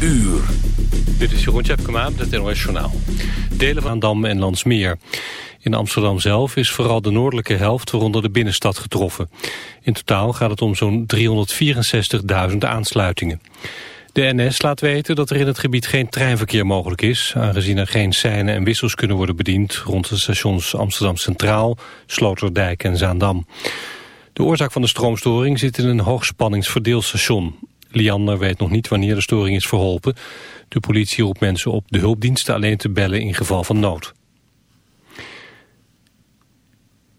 uur. Dit is Jeroen Tjepkema met het NOS Journaal. Delen van Dam en Landsmeer. In Amsterdam zelf is vooral de noordelijke helft, waaronder de binnenstad, getroffen. In totaal gaat het om zo'n 364.000 aansluitingen. De NS laat weten dat er in het gebied geen treinverkeer mogelijk is... aangezien er geen seinen en wissels kunnen worden bediend... rond de stations Amsterdam Centraal, Sloterdijk en Zaandam. De oorzaak van de stroomstoring zit in een hoogspanningsverdeelstation. Liander weet nog niet wanneer de storing is verholpen. De politie roept mensen op de hulpdiensten alleen te bellen in geval van nood.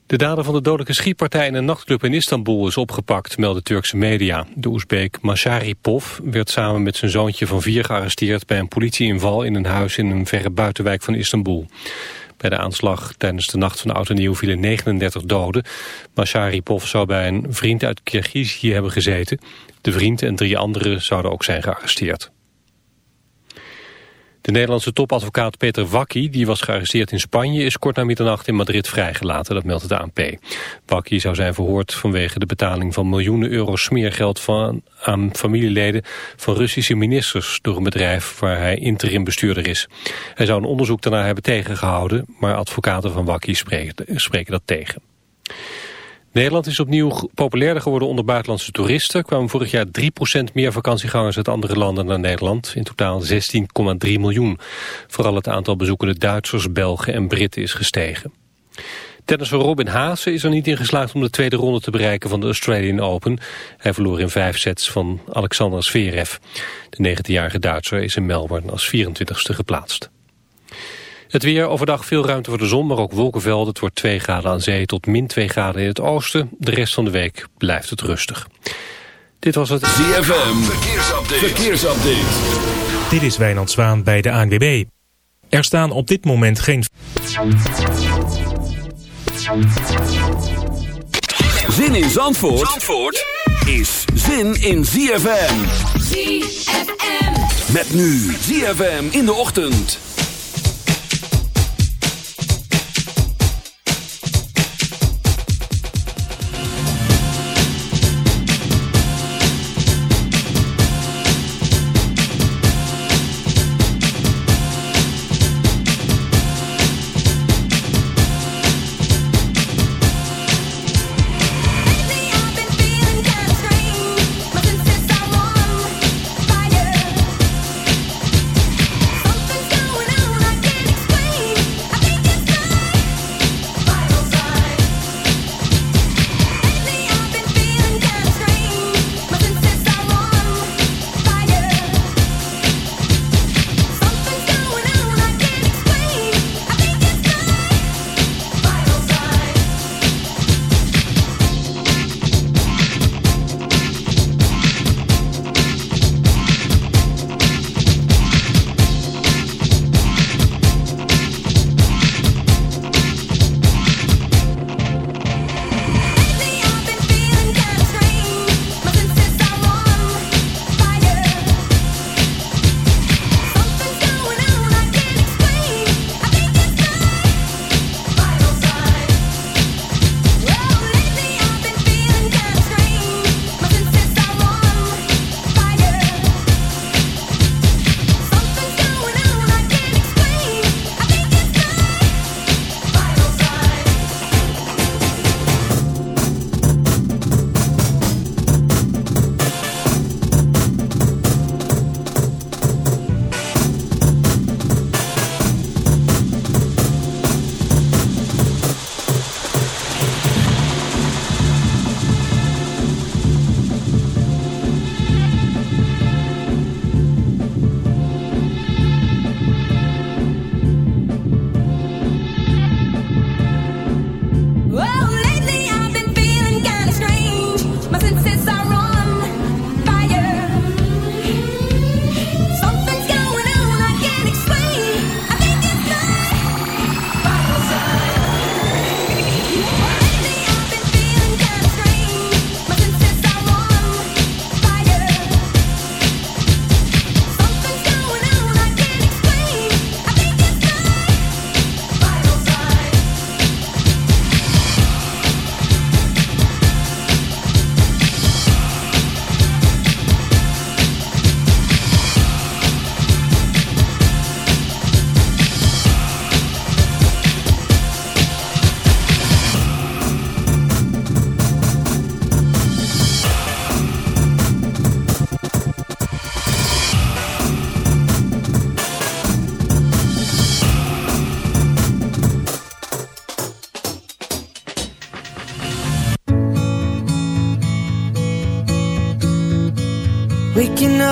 De dader van de dodelijke schietpartij in een nachtclub in Istanbul is opgepakt, melden Turkse media. De Oezbeek Masharipov werd samen met zijn zoontje van vier gearresteerd bij een politieinval in een huis in een verre buitenwijk van Istanbul. Bij de aanslag tijdens de nacht van oud en nieuw vielen 39 doden. Masharipov zou bij een vriend uit Kirgizië hebben gezeten. De vriend en drie anderen zouden ook zijn gearresteerd. De Nederlandse topadvocaat Peter Wakkie, die was gearresteerd in Spanje, is kort na middernacht in Madrid vrijgelaten, dat meldt het ANP. Wakkie zou zijn verhoord vanwege de betaling van miljoenen euro smeergeld van, aan familieleden van Russische ministers door een bedrijf waar hij interim bestuurder is. Hij zou een onderzoek daarna hebben tegengehouden, maar advocaten van Wakkie spreken, spreken dat tegen. Nederland is opnieuw populairder geworden onder buitenlandse toeristen. kwamen vorig jaar 3% meer vakantiegangers uit andere landen naar Nederland. In totaal 16,3 miljoen. Vooral het aantal bezoekende Duitsers, Belgen en Britten is gestegen. Tennisser Robin Haase is er niet in geslaagd om de tweede ronde te bereiken van de Australian Open. Hij verloor in vijf sets van Alexander Zverev. De 19-jarige Duitser is in Melbourne als 24ste geplaatst. Het weer overdag veel ruimte voor de zon, maar ook wolkenvelden. Het wordt 2 graden aan zee tot min 2 graden in het oosten. De rest van de week blijft het rustig. Dit was het ZFM. Verkeersupdate. Verkeersupdate. Dit is Wijnand Zwaan bij de ANWB. Er staan op dit moment geen... Zin in Zandvoort, Zandvoort is zin in ZFM. ZFM. Met nu ZFM in de ochtend.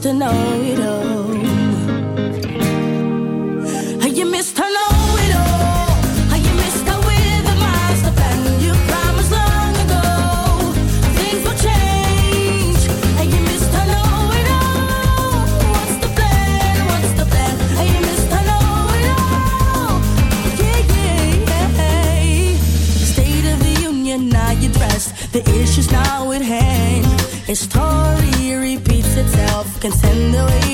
Hey, Mr. Know-it-all. Hey, can send the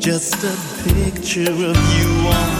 just a picture of you on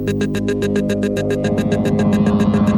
Thank you.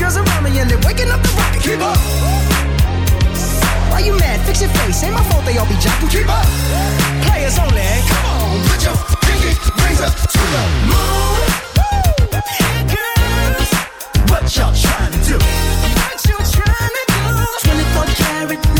girls around me and they're waking up the rocket. Keep up. Why you mad? Fix your face. Ain't my fault they all be jocking. Keep up. Players only. Come on, put your pinky rings up to the moon. Hey girls, what y'all trying to do? What you trying to do? 24 karat.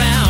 around.